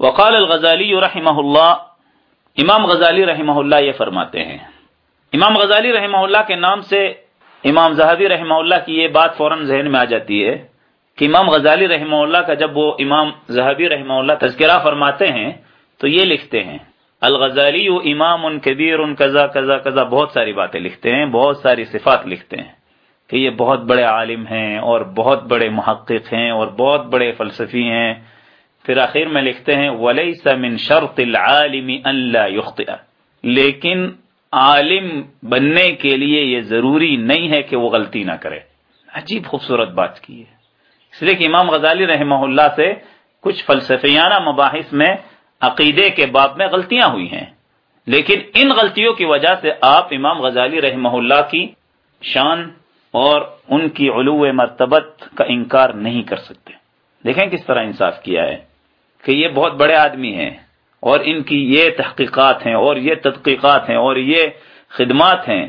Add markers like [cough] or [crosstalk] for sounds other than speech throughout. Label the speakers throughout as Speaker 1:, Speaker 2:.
Speaker 1: وقال الغزالی رحمہ اللہ، امام غزالی رحمہ اللہ یہ فرماتے ہیں۔ امام غزالی رحمہ اللہ کے نام سے امام زہبی رحمہ اللہ کی یہ بات فوراً ذہن میں آ جاتی ہے کہ امام غزالی رحمہ اللہ کا جب وہ امام زہبی رحمہ اللہ تذکرہ فرماتے ہیں، تو یہ لکھتے ہیں۔ الغزالی و امام ان کبیر ان کزا کزا کزا بہت ساری باتیں لکھتے ہیں، بہت ساری صفات لکھتے ہیں کہ یہ بہت بڑے عالم ہیں اور بہت بڑے محقق ہیں اور بہت بڑے فلسفی ہیں۔ پھر آخر میں لکھتے ہیں ولیس من شرط العالم ان لا يخطئ۔ لیکن عالم بننے کے لیے یہ ضروری نہیں ہے کہ وہ غلطی نہ کرے۔ عجیب خوبصورت بات کی ہے۔ اس لیے کہ امام غزالی رحمہ اللہ سے کچھ فلسفیانہ مباحث میں عقیدے کے باب میں غلطیاں ہوئی ہیں۔ لیکن ان غلطیوں کی وجہ سے آپ امام غزالی رحمہ اللہ کی شان اور ان کی علو مرتبت کا انکار نہیں کر سکتے۔ دیکھیں کس طرح انصاف کیا ہے۔ کہ یہ بہت بڑے آدمی ہیں اور ان کی یہ تحقیقات ہیں اور یہ تدقیقات ہیں اور یہ خدمات ہیں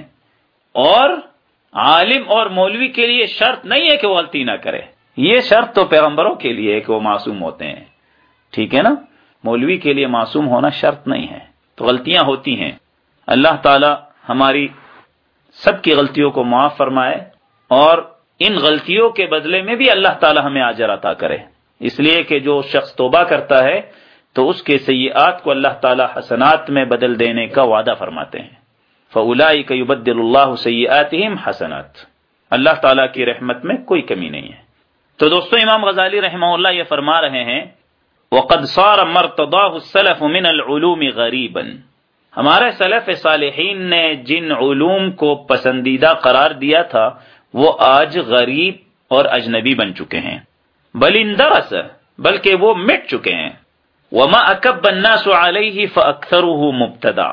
Speaker 1: اور عالم اور مولوی کے لیے شرط نہیں ہے کہ وہ غلطی نہ کرے۔ یہ شرط تو پیغمبروں کے لیے ہے کہ وہ معصوم ہوتے ہیں۔ ٹھیک ہے نا؟ مولوی کے لیے معصوم ہونا شرط نہیں ہے۔ تو غلطیاں ہوتی ہیں۔ اللہ تعالی ہماری سب کی غلطیوں کو معاف فرمائے اور ان غلطیوں کے بدلے میں بھی اللہ تعالی ہمیں آجر عطا کرے۔ اس لیے کہ جو شخص توبہ کرتا ہے تو اس کے سیئات کو اللہ تعالی حسنات میں بدل دینے کا وعدہ فرماتے ہیں۔ فلائی کا اللہ سیات حسنات۔ اللہ تعالیٰ کی رحمت میں کوئی کمی نہیں ہے۔ تو دوستو، امام غزالی رحمہ اللہ یہ فرما رہے ہیں، وقد صار مرتضاه السلف من العلوم غریبا ہمارے سلف صالحین نے جن علوم کو پسندیدہ قرار دیا تھا، وہ آج غریب اور اجنبی بن چکے ہیں۔ بل اندرس بلکہ وہ مٹ چکے ہیں۔ وما اکب الناس علیہ فاکثره مبتدا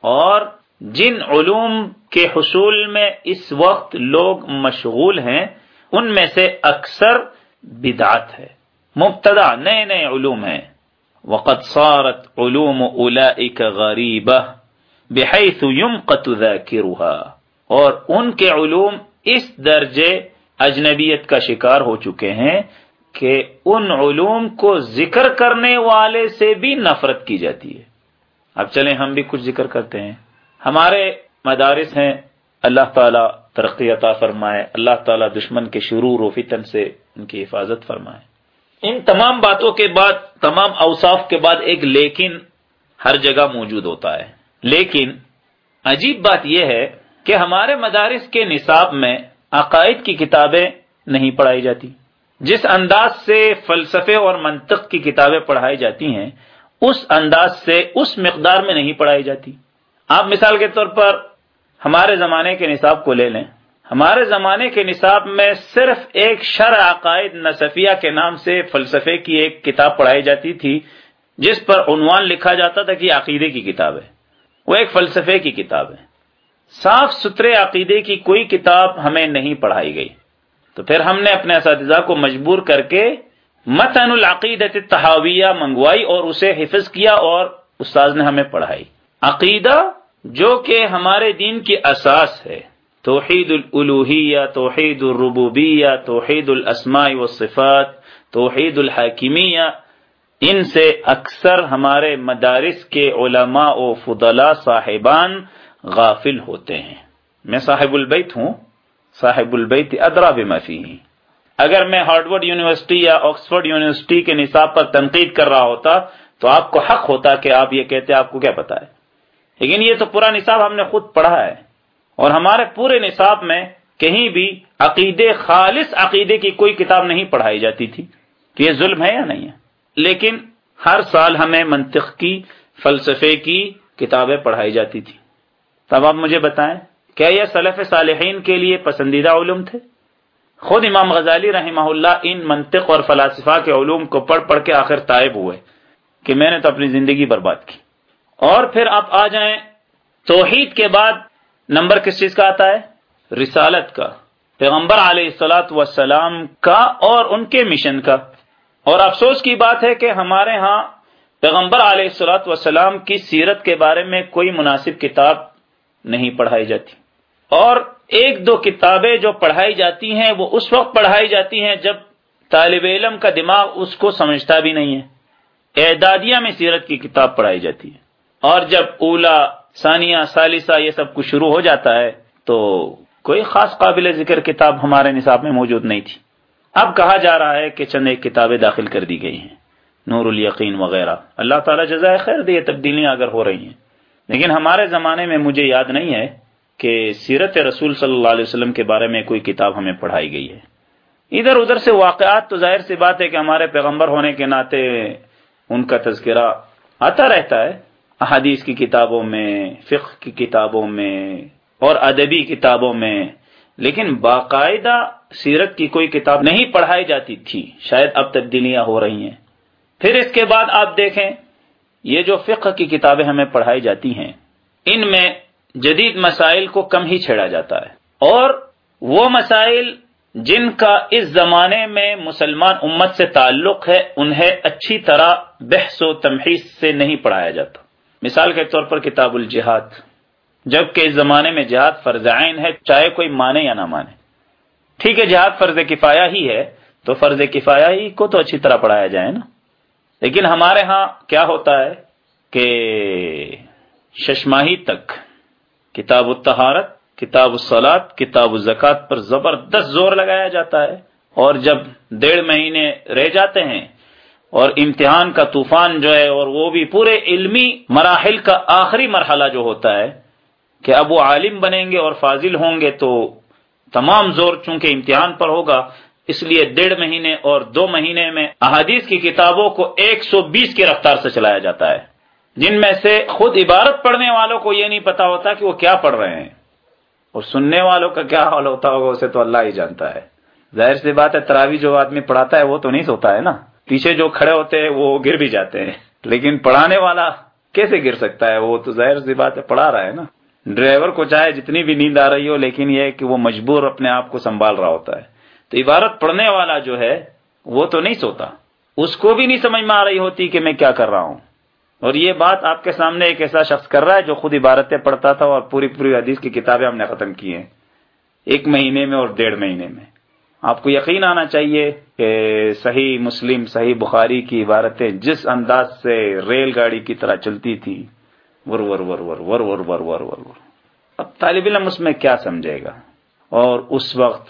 Speaker 1: اور جن علوم کے حصول میں اس وقت لوگ مشغول ہیں، ان میں سے اکثر بدعت ہے۔ مبتدا نئے نئے علوم ہیں۔ وقد صارت علوم اولئک غریبہ بحیث يمقت ذاکرها اور ان کے علوم اس درجے اجنبیت کا شکار ہو چکے ہیں کہ ان علوم کو ذکر کرنے والے سے بھی نفرت کی جاتی ہے۔ اب چلیں ہم بھی کچھ ذکر کرتے ہیں۔ ہمارے مدارس ہیں۔ اللہ تعالیٰ ترقی عطا فرمائے۔ اللہ تعالیٰ دشمن کے شرور و فتن سے ان کی حفاظت فرمائے۔ ان تمام باتوں کے بعد، تمام اوصاف کے بعد ایک لیکن ہر جگہ موجود ہوتا ہے۔ لیکن عجیب بات یہ ہے کہ ہمارے مدارس کے نصاب میں عقائد کی کتابیں نہیں پڑھائی جاتی۔ جس انداز سے فلسفے اور منطق کی کتابیں پڑھائی جاتی ہیں، اس انداز سے اس مقدار میں نہیں پڑھائی جاتی۔ آپ مثال کے طور پر ہمارے زمانے کے نصاب کو لے لیں۔ ہمارے زمانے کے نصاب میں صرف ایک شرع عقائد نصفیہ کے نام سے فلسفے کی ایک کتاب پڑھائی جاتی تھی، جس پر عنوان لکھا جاتا تھا کہ عقیدے کی کتاب ہے۔ وہ ایک فلسفے کی کتاب ہے۔ صاف ستھرے عقیدے کی کوئی کتاب ہمیں نہیں پڑھائی گئی۔ تو پھر ہم نے اپنے اساتذہ کو مجبور کر کے متن العقیدت تحاویہ منگوائی اور اسے حفظ کیا اور استاذ نے ہمیں پڑھائی۔ عقیدہ جو کہ ہمارے دین کی اساس ہے۔ توحید الالوحیہ توحید الربوبیہ، توحید الاسماء والصفات، توحید الحاکمیہ، ان سے اکثر ہمارے مدارس کے علماء و فضلاء صاحبان غافل ہوتے ہیں۔ میں صاحب البیت ہوں۔ صاحب البیت ادرا بما فیہ۔ اگر میں ہارڈورڈ یونیورسٹی یا آکسفورڈ یونیورسٹی کے نصاب پر تنقید کر رہا ہوتا تو آپ کو حق ہوتا کہ آپ یہ کہتے آپ کو کیا پتا ہے۔ لیکن یہ تو پورا نصاب ہم نے خود پڑھا ہے۔ اور ہمارے پورے نصاب میں کہیں بھی عقیدے خالص عقیدے کی کوئی کتاب نہیں پڑھائی جاتی تھی کہ یہ ظلم ہے یا نہیں ہے۔ لیکن ہر سال ہمیں منطق کی، فلسفے کی کتابیں پڑھائی جاتی تھی تب آپ مجھے بتائیں۔ کیا یہ سلف صالحین کے لیے پسندیدہ علوم تھے؟ خود امام غزالی رحمہ اللہ ان منطق اور فلاسفہ کے علوم کو پڑھ پڑھ کے آخر طائب ہوئے کہ میں نے تو اپنی زندگی برباد کی۔ اور پھر آپ آ جائیں، توحید کے بعد نمبر کس چیز کا آتا ہے؟ رسالت کا۔ پیغمبر علیہ السلاۃ وسلام کا اور ان کے مشن کا۔ اور افسوس کی بات ہے کہ ہمارے ہاں پیغمبر علیہ السلاۃ وسلام کی سیرت کے بارے میں کوئی مناسب کتاب نہیں پڑھائی جاتی۔ اور ایک دو کتابیں جو پڑھائی جاتی ہیں وہ اس وقت پڑھائی جاتی ہیں جب طالب علم کا دماغ اس کو سمجھتا بھی نہیں ہے۔ اعدادیہ میں سیرت کی کتاب پڑھائی جاتی ہے۔ اور جب اولا، ثانیہ، ثالثہ یہ سب کچھ شروع ہو جاتا ہے تو کوئی خاص قابل ذکر کتاب ہمارے نصاب میں موجود نہیں تھی۔ اب کہا جا رہا ہے کہ چند ایک کتابیں داخل کر دی گئی ہیں۔ نور الیقین وغیرہ۔ اللہ تعالیٰ جزائے خیر دے تبدیلیاں اگر ہو رہی ہیں۔ لیکن ہمارے زمانے میں مجھے یاد نہیں ہے کہ سیرت رسول صلی اللہ علیہ وسلم کے بارے میں کوئی کتاب ہمیں پڑھائی گئی ہے۔ ادھر ادھر سے واقعات تو ظاہر سی بات ہے کہ ہمارے پیغمبر ہونے کے ناطے ان کا تذکرہ آتا رہتا ہے۔ احادیث کی کتابوں میں، فقہ کی کتابوں میں اور ادبی کتابوں میں۔ لیکن باقاعدہ سیرت کی کوئی کتاب نہیں پڑھائی جاتی تھی۔ شاید اب تبدیلیاں ہو رہی ہیں۔ پھر اس کے بعد آپ دیکھیں، یہ جو فقہ کی کتابیں ہمیں پڑھائی جاتی ہیں، ان میں جدید مسائل کو کم ہی چھیڑا جاتا ہے۔ اور وہ مسائل جن کا اس زمانے میں مسلمان امت سے تعلق ہے، انہیں اچھی طرح بحث و تمہیز سے نہیں پڑھایا جاتا۔ مثال کے طور پر کتاب الجہاد۔ جبکہ اس زمانے میں جہاد فرض عین ہے، چاہے کوئی مانے یا نہ مانے۔ ٹھیک ہے، جہاد فرض کفایا ہی ہے، تو فرض کفایا ہی کو تو اچھی طرح پڑھایا جائے نا۔ لیکن ہمارے ہاں کیا ہوتا ہے کہ ششماہی تک کتاب التہارت کتاب السلاد کتاب الزکات پر زبردست زور لگایا جاتا ہے اور جب ڈیڑھ مہینے رہ جاتے ہیں اور امتحان کا طوفان جو ہے اور وہ بھی پورے علمی مراحل کا آخری مرحلہ جو ہوتا ہے کہ اب وہ عالم بنیں گے اور فاضل ہوں گے تو تمام زور چونکہ امتحان پر ہوگا، اس لیے ڈیڑھ مہینے اور دو مہینے میں احادیث کی کتابوں کو ایک سو بیس کی رفتار سے چلایا جاتا ہے۔ جن میں سے خود عبارت پڑھنے والوں کو یہ نہیں پتا ہوتا کہ وہ کیا پڑھ رہے ہیں۔ اور سننے والوں کا کیا حال ہوتا ہوگا اسے تو اللہ ہی جانتا ہے۔ ظاہر سی بات ہے، تراوی جو آدمی پڑھاتا ہے وہ تو نہیں سوتا ہے نا۔ پیچھے جو کھڑے ہوتے ہیں وہ گر بھی جاتے ہیں۔ لیکن پڑھانے والا کیسے گر سکتا ہے؟ وہ تو ظاہر سی بات ہے، پڑھا رہا ہے نا۔ ڈرائیور کو چاہے جتنی بھی نیند آ رہی ہو، لیکن یہ کہ وہ مجبور اپنے آپ کو سنبھال رہا ہوتا ہے۔ تو عبارت پڑھنے والا جو ہے، وہ تو نہیں سوتا۔ اس کو بھی نہیں سمجھ میں آ رہی ہوتی کہ میں کیا کر رہا ہوں۔ اور یہ بات آپ کے سامنے ایک ایسا شخص کر رہا ہے جو خود عبارتیں پڑھتا تھا اور پوری پوری حدیث کی کتابیں ہم نے ختم کی ہیں۔ ایک مہینے میں اور ڈیڑھ مہینے میں۔ آپ کو یقین آنا چاہیے کہ صحیح مسلم، صحیح بخاری کی عبارتیں جس انداز سے ریل گاڑی کی طرح چلتی تھی، ور ور ور ور ور ور ور ور ور ور۔ اب طالب علم اس میں کیا سمجھے گا؟ اور اس وقت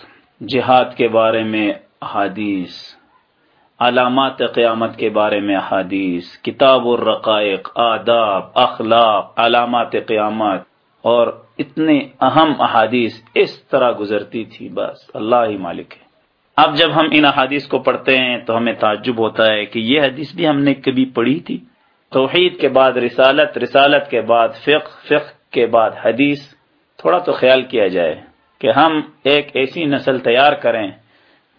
Speaker 1: جہاد کے بارے میں احادیث علامات قیامت کے بارے میں احادیث، کتاب الرقائق، آداب، اخلاق، علامات قیامت، اور اتنے اہم احادیث اس طرح گزرتی تھی، بس اللہ ہی مالک ہے۔ اب جب ہم ان احادیث کو پڑھتے ہیں تو ہمیں تعجب ہوتا ہے کہ یہ حدیث بھی ہم نے کبھی پڑھی تھی۔ توحید کے بعد رسالت رسالت کے بعد فقہ فقہ کے بعد حدیث، تھوڑا تو خیال کیا جائے کہ ہم ایک ایسی نسل تیار کریں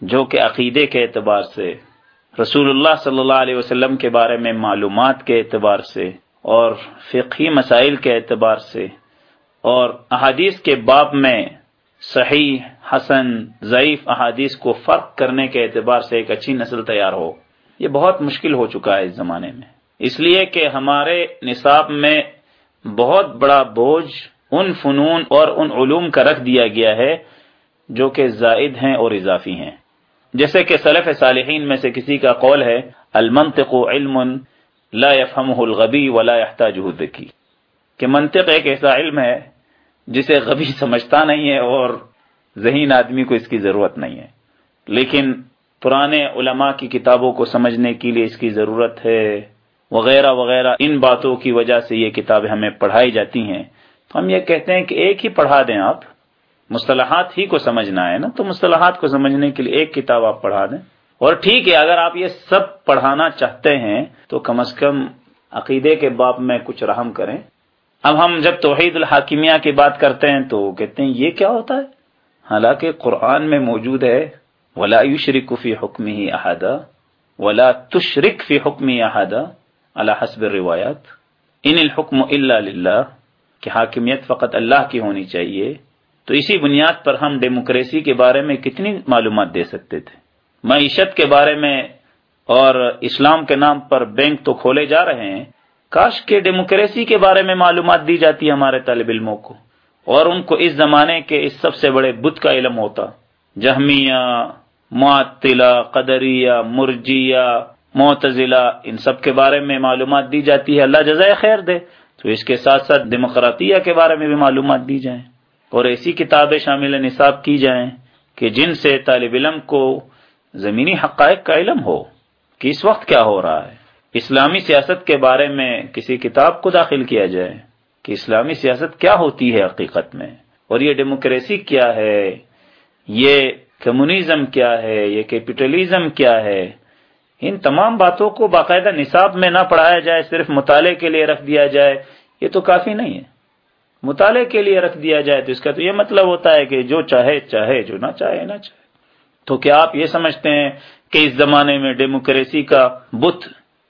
Speaker 1: جو کہ عقیدے کے اعتبار سے رسول اللہ صلی اللہ علیہ وسلم کے بارے میں معلومات کے اعتبار سے اور فقہی مسائل کے اعتبار سے اور احادیث کے باب میں صحیح، حسن، ضعیف احادیث کو فرق کرنے کے اعتبار سے ایک اچھی نسل تیار ہو، یہ بہت مشکل ہو چکا ہے اس زمانے میں۔ اس لیے کہ ہمارے نصاب میں بہت بڑا بوجھ ان فنون اور ان علوم کا رکھ دیا گیا ہے جو کہ زائد ہیں اور اضافی ہیں۔ جیسے کہ سلف صالحین میں سے کسی کا قول ہے، المنطق علم لا يفهمه الغبی ولا يحتاجه الذکی۔ کہ منطق ایک ایسا علم ہے جسے غبی [laughs] سمجھتا نہیں ہے اور ذہین آدمی کو اس کی ضرورت نہیں ہے۔ لیکن پرانے علماء کی کتابوں کو سمجھنے کے لیے اس کی ضرورت ہے، وغیرہ وغیرہ۔ ان باتوں کی وجہ سے یہ کتابیں ہمیں پڑھائی جاتی ہیں۔ تو ہم یہ کہتے ہیں کہ ایک ہی پڑھا دیں آپ۔ مصطلحات ہی کو سمجھنا ہے نا، تو مصطلحات کو سمجھنے کے لیے ایک کتاب آپ پڑھا دیں۔ اور ٹھیک ہے، اگر آپ یہ سب پڑھانا چاہتے ہیں، تو کم از کم عقیدے کے باب میں کچھ رحم کریں۔ اب ہم جب توحید الحاکمیہ کی بات کرتے ہیں، تو کہتے ہیں، یہ کیا ہوتا ہے؟ حالانکہ قرآن میں موجود ہے، ولا شریک فی حکم ہی احادہ ولا تشرک فی حکم احادہ اللہ حسب روایات ان الحکم اللہ کہ حاکمیت فقط اللہ کی ہونی چاہیے۔ تو اسی بنیاد پر ہم ڈیموکریسی کے بارے میں کتنی معلومات دے سکتے تھے؟ معیشت کے بارے میں اور اسلام کے نام پر بینک تو کھولے جا رہے ہیں، کاش کے ڈیموکریسی کے بارے میں معلومات دی جاتی ہے ہمارے طالب علموں کو، اور ان کو اس زمانے کے اس سب سے بڑے بدھ کا علم ہوتا۔ جہمیہ معطلہ قدریہ مرجیہ معتزلہ، ان سب کے بارے میں معلومات دی جاتی ہے۔ اللہ جزائے خیر دے، تو اس کے ساتھ ساتھ ڈیموکراتیہ کے بارے میں بھی معلومات دی جائیں۔ اور ایسی کتابیں شامل نصاب کی جائیں کہ جن سے طالب علم کو زمینی حقائق کا علم ہو کہ اس وقت کیا ہو رہا ہے۔ اسلامی سیاست کے بارے میں کسی کتاب کو داخل کیا جائے کہ اسلامی سیاست کیا ہوتی ہے حقیقت میں؟ اور یہ ڈیموکریسی کیا ہے؟ یہ کمیونزم کیا ہے؟ یہ کیپٹلزم کیا ہے؟ ان تمام باتوں کو باقاعدہ نصاب میں نہ پڑھایا جائے، صرف مطالعے کے لیے رکھ دیا جائے، یہ تو کافی نہیں ہے۔ مطالعے کے لیے رکھ دیا جائے تو اس کا تو یہ مطلب ہوتا ہے کہ جو چاہے چاہے، جو نہ چاہے نہ چاہے۔ تو کیا آپ یہ سمجھتے ہیں کہ اس زمانے میں ڈیموکریسی کا بت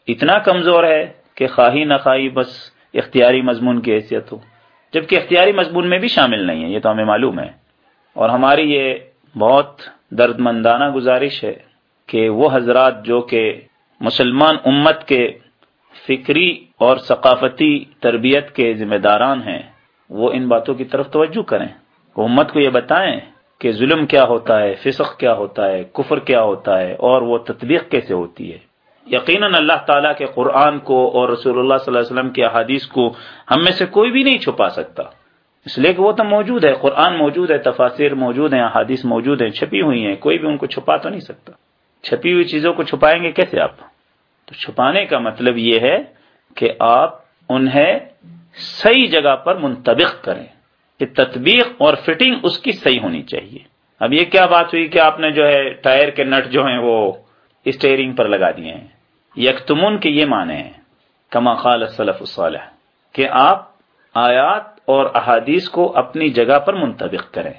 Speaker 1: اتنا کمزور ہے کہ خواہی نہ خواہی بس اختیاری مضمون کی حیثیت ہو؟ جبکہ اختیاری مضمون میں بھی شامل نہیں ہے، یہ تو ہمیں معلوم ہے۔ اور ہماری یہ بہت درد مندانہ گزارش ہے کہ وہ حضرات جو کہ مسلمان امت کے فکری اور ثقافتی تربیت کے ذمہ داران ہیں وہ ان باتوں کی طرف توجہ کریں۔ وہ امت کو یہ بتائیں کہ ظلم کیا ہوتا ہے، فسق کیا ہوتا ہے، کفر کیا ہوتا ہے اور وہ تطبیق کیسے ہوتی ہے۔ یقیناً اللہ تعالیٰ کے قرآن کو اور رسول اللہ صلی اللہ علیہ وسلم کے احادیث کو ہم میں سے کوئی بھی نہیں چھپا سکتا۔ اس لیے کہ وہ تو موجود ہے، قرآن موجود ہے تفاصر موجود ہیں، احادیث موجود ہیں، چھپی ہوئی ہیں، کوئی بھی ان کو چھپا تو نہیں سکتا۔ چھپی ہوئی چیزوں کو چھپائیں گے کیسے آپ؟ تو چھپانے کا مطلب یہ ہے کہ آپ انہیں صحیح جگہ پر منتبق کریں کہ تطبیق اور فٹنگ اس کی صحیح ہونی چاہیے۔ اب یہ کیا بات ہوئی کہ آپ نے جو ہے ٹائر کے نٹ جو ہیں وہ اسٹیئرنگ پر لگا دیے ہیں؟ یکتمون کے یہ معنی ہیں، کما خال الصلف الصالح، کہ آپ آیات اور احادیث کو اپنی جگہ پر منتبق کریں۔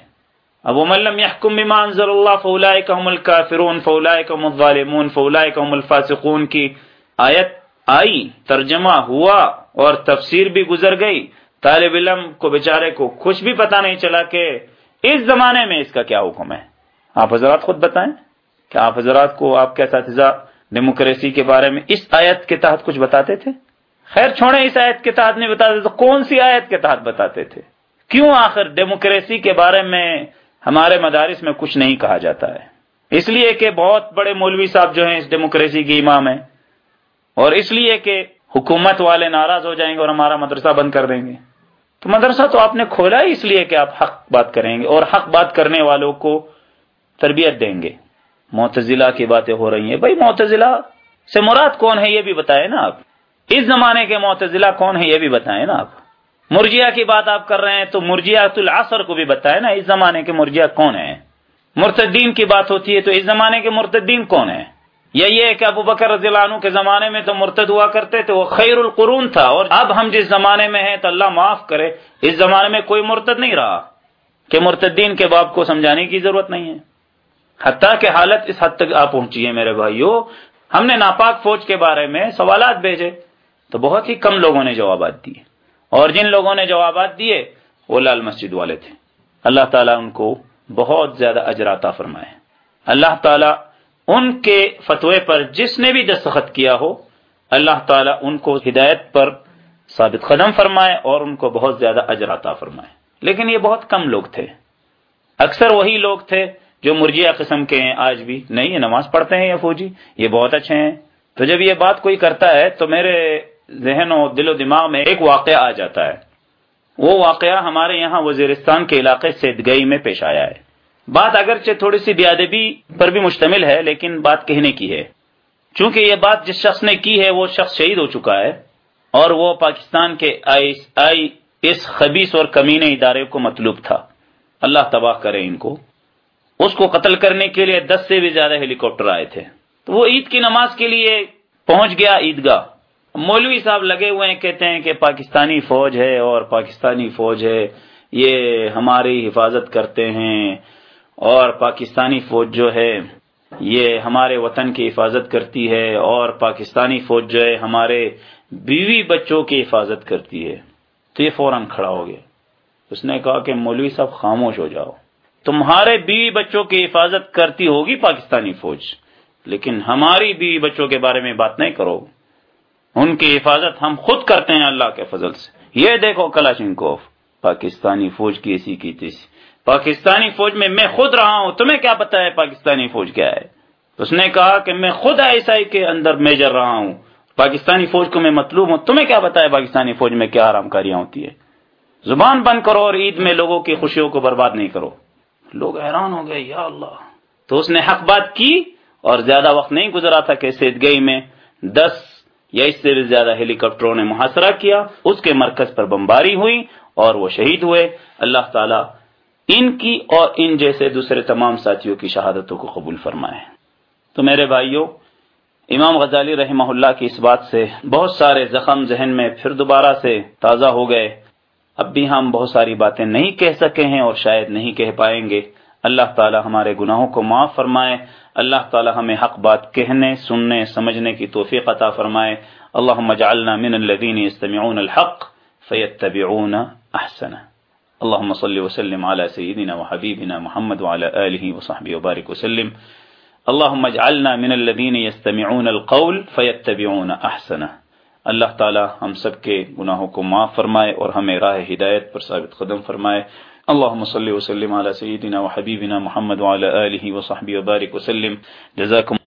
Speaker 1: اب ملم یحکم بما انزل اللہ فولائک هم الکافرون فولائک هم الظالمون فولائک هم الفاسقون کی آیت آئی، ترجمہ ہوا اور تفسیر بھی گزر گئی۔ طالب علم کو بیچارے کو کچھ بھی پتا نہیں چلا کہ اس زمانے میں اس کا کیا حکم ہے۔ آپ حضرات خود بتائیں کہ آپ حضرات کو آپ کے اساتذہ ڈیموکریسی کے بارے میں اس آیت کے تحت کچھ بتاتے تھے؟ خیر چھوڑے اس آیت کے تحت نہیں بتاتے تو کون سی آیت کے تحت بتاتے تھے؟ کیوں آخر ڈیموکریسی کے بارے میں ہمارے مدارس میں کچھ نہیں کہا جاتا ہے؟ اس لیے کہ بہت بڑے مولوی صاحب جو ہیں اس ڈیموکریسی کے امام ہیں، اور اس لیے کہ حکومت والے ناراض ہو جائیں گے اور ہمارا مدرسہ بند کر دیں گے۔ تو مدرسہ تو آپ نے کھولا ہی اس لیے کہ آپ حق بات کریں گے اور حق بات کرنے والوں کو تربیت دیں گے۔ معتزلہ کی باتیں ہو رہی ہیں۔ بھائی معتزلہ سے مراد کون ہے یہ بھی بتائیں نا آپ۔ اس زمانے کے معتزلہ کون ہے یہ بھی بتائیں نا آپ۔ مرجیا کی بات آپ کر رہے ہیں تو مرجیات العصر کو بھی بتائیں نا۔ اس زمانے کے مرجیا کون ہیں؟ مرتدین کی بات ہوتی ہے تو اس زمانے کے مرتدین کون ہیں؟ یا یہ کہ ابو بکر رضی اللہ عنہ کے زمانے میں تو مرتد ہوا کرتے تھے، وہ خیر القرون تھا، اور اب ہم جس زمانے میں ہیں تو اللہ معاف کرے، اس زمانے میں کوئی مرتد نہیں رہا۔ کہ مرتدین کے باپ کو سمجھانے کی ضرورت نہیں ہے۔ حتیٰ کہ حالت اس حد تک آ پہنچی ہے میرے بھائیو۔ ہم نے ناپاک فوج کے بارے میں سوالات بھیجے، تو بہت ہی کم لوگوں نے جوابات دیے۔ اور جن لوگوں نے جوابات دیے، وہ لال مسجد والے تھے۔ اللہ تعالیٰ ان کو بہت زیادہ اجراتا فرمائے۔ اللہ تعالیٰ ان کے فتوے پر جس نے بھی دستخط کیا ہو، اللہ تعالیٰ ان کو ہدایت پر ثابت قدم فرمائے اور ان کو بہت زیادہ اجراتا فرمائے۔ لیکن یہ بہت کم لوگ تھے۔ اکثر وہی لوگ تھے جو مرجیا قسم کے ہیں، آج بھی نہیں، یہ نماز پڑھتے ہیں یہ فوجی، یہ بہت اچھے ہیں۔ تو جب یہ بات کوئی کرتا ہے تو میرے ذہن و دل و دماغ میں ایک واقعہ آ جاتا ہے۔ وہ واقعہ ہمارے یہاں وزیرستان کے علاقے سے گئی میں پیش آیا ہے۔ بات اگرچہ تھوڑی سی بیادبی پر بھی مشتمل ہے، لیکن بات کہنے کی ہے۔ چونکہ یہ بات جس شخص نے کی ہے، وہ شخص شہید ہو چکا ہے اور وہ پاکستان کے آئی آئی اس خبیص اور کمینے ادارے کو مطلوب تھا۔ اللہ تباہ کرے ان کو۔ اس کو قتل کرنے کے لیے دس سے بھی زیادہ ہیلی کاپٹر آئے تھے۔ تو وہ عید کی نماز کے لیے پہنچ گیا عیدگاہ۔ مولوی صاحب لگے ہوئے ہیں، کہتے ہیں کہ پاکستانی فوج ہے اور پاکستانی فوج ہے، یہ ہماری حفاظت کرتے ہیں۔ اور پاکستانی فوج جو ہے، یہ ہمارے وطن کی حفاظت کرتی ہے اور پاکستانی فوج جو ہے، ہمارے بیوی بچوں کی حفاظت کرتی ہے۔ تو یہ فوراً کھڑا ہو گیا۔ اس نے کہا کہ مولوی صاحب خاموش ہو جاؤ۔ تمہارے بیوی بچوں کی حفاظت کرتی ہوگی پاکستانی فوج، لیکن ہماری بیوی بچوں کے بارے میں بات نہیں کرو۔ ان کی حفاظت ہم خود کرتے ہیں اللہ کے فضل سے۔ یہ دیکھو کلاشنکوف، پاکستانی فوج کی ایسی کی تیسی پاکستانی فوج میں میں خود رہا ہوں، تمہیں کیا پتا ہے پاکستانی فوج کیا ہے؟ اس نے کہا کہ میں خود ایس آئی کے اندر میجر رہا ہوں۔ پاکستانی فوج کو میں مطلوب ہوں۔ تمہیں کیا بتایا پاکستانی فوج میں کیا آرام کاریاں ہوتی ہے زبان بند کرو اور عید میں لوگوں کی خوشیوں کو برباد نہیں کرو۔ لوگ حیران ہو گئے یا اللہ۔ تو اس نے حق بات کی اور زیادہ وقت نہیں گزرا تھا کہ سیدگئی میں دس یا اس سے بھی زیادہ ہیلی کاپٹروں نے محاصرہ کیا۔ اس کے مرکز پر بمباری ہوئی اور وہ شہید ہوئے۔ اللہ تعالی ان کی اور ان جیسے دوسرے تمام ساتھیوں کی شہادتوں کو قبول فرمائے تو میرے بھائیوں، امام غزالی رحمہ اللہ کی اس بات سے بہت سارے زخم ذہن میں پھر دوبارہ سے تازہ ہو گئے۔ اب بھی ہم بہت ساری باتیں نہیں کہہ سکے ہیں اور شاید نہیں کہہ پائیں گے۔ اللہ تعالی ہمارے گناہوں کو معاف فرمائے۔ اللہ تعالی ہمیں حق بات کہنے، سننے، سمجھنے کی توفیق عطا فرمائے۔ اللهم اجعلنا من الذين يستمعون الحق فيتبعون احسنه اللهم صل وسلم على سيدنا وحبيبنا محمد وعلى اله وصحبه وبارك وسلم. اللهم اجعلنا من الذين يستمعون القول فيتبعون احسنه اللہ تعالی ہم سب کے گناہوں کو معاف فرمائے اور ہمیں راہ ہدایت پر ثابت قدم فرمائے. اللهم صل وسلم على سيدنا وحبيبنا محمد وعلى اله وصحبه وبارك وسلم. جزاكم